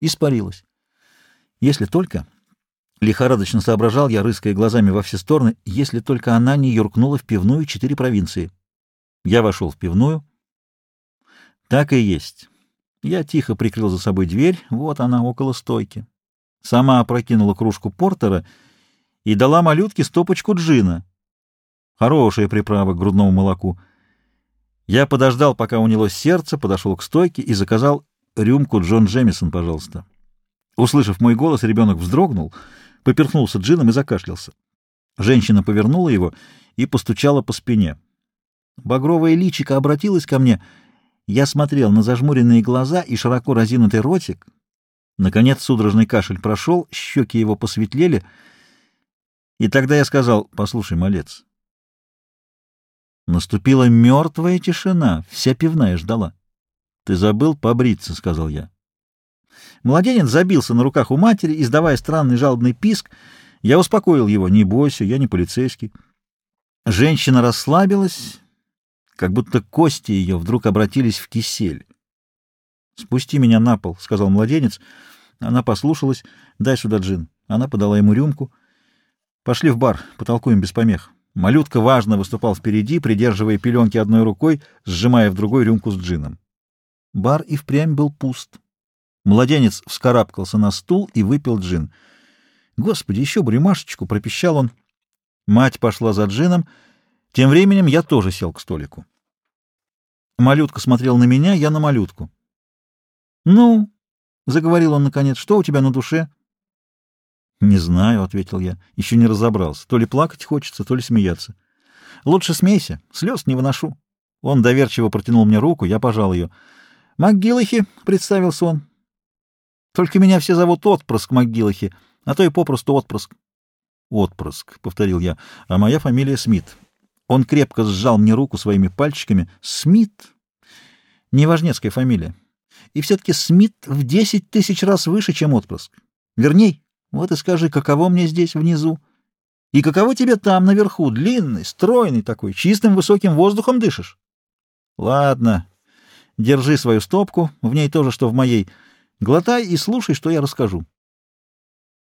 Испарилась. Если только... Лихорадочно соображал я, рыская глазами во все стороны, если только она не юркнула в пивную четыре провинции. Я вошел в пивную. Так и есть. Я тихо прикрыл за собой дверь, вот она, около стойки. Сама опрокинула кружку портера и дала малютке стопочку джина. Хорошая приправа к грудному молоку. Я подождал, пока унялось сердце, подошел к стойке и заказал рюмку Джон Джемисон, пожалуйста. Услышав мой голос, ребенок вздрогнул, поперхнулся джином и закашлялся. Женщина повернула его и постучала по спине. Багровое личико обратилось ко мне. Я смотрел на зажмуренные глаза и широко разинутый ротик. Наконец судорожный кашель прошел, щеки его посветлели. И тогда я сказал, послушай, малец, Наступила мертвая тишина, вся пивная ждала. — Ты забыл побриться, — сказал я. Младенец забился на руках у матери, издавая странный жалобный писк. Я успокоил его. Не бойся, я не полицейский. Женщина расслабилась, как будто кости ее вдруг обратились в кисель. — Спусти меня на пол, — сказал младенец. Она послушалась. — Дай сюда джин. Она подала ему рюмку. — Пошли в бар, потолкуем без помех. Малютка важно выступал впереди, придерживая пеленки одной рукой, сжимая в другой рюмку с джином. Бар и впрямь был пуст. Младенец вскарабкался на стул и выпил джин. «Господи, еще бы рюмашечку!» — пропищал он. Мать пошла за джином. Тем временем я тоже сел к столику. Малютка смотрел на меня, я на малютку. «Ну?» — заговорил он наконец. «Что у тебя на душе?» «Не знаю», — ответил я. «Еще не разобрался. То ли плакать хочется, то ли смеяться». «Лучше смейся. Слез не выношу». Он доверчиво протянул мне руку, я пожал ее. «МакГиллахи», — представился он. «Только меня все зовут Отпрыск МакГиллахи, а то и попросту Отпрыск». «Отпрыск», — повторил я, — «а моя фамилия Смит». Он крепко сжал мне руку своими пальчиками. «Смит?» Неважнецкая фамилия. И все-таки Смит в десять тысяч раз выше, чем Отпрыск. Верней, вот и скажи, каково мне здесь внизу? И каково тебе там, наверху, длинный, стройный такой, чистым высоким воздухом дышишь? Ладно, держи свою стопку, в ней то же, что в моей. Глотай и слушай, что я расскажу.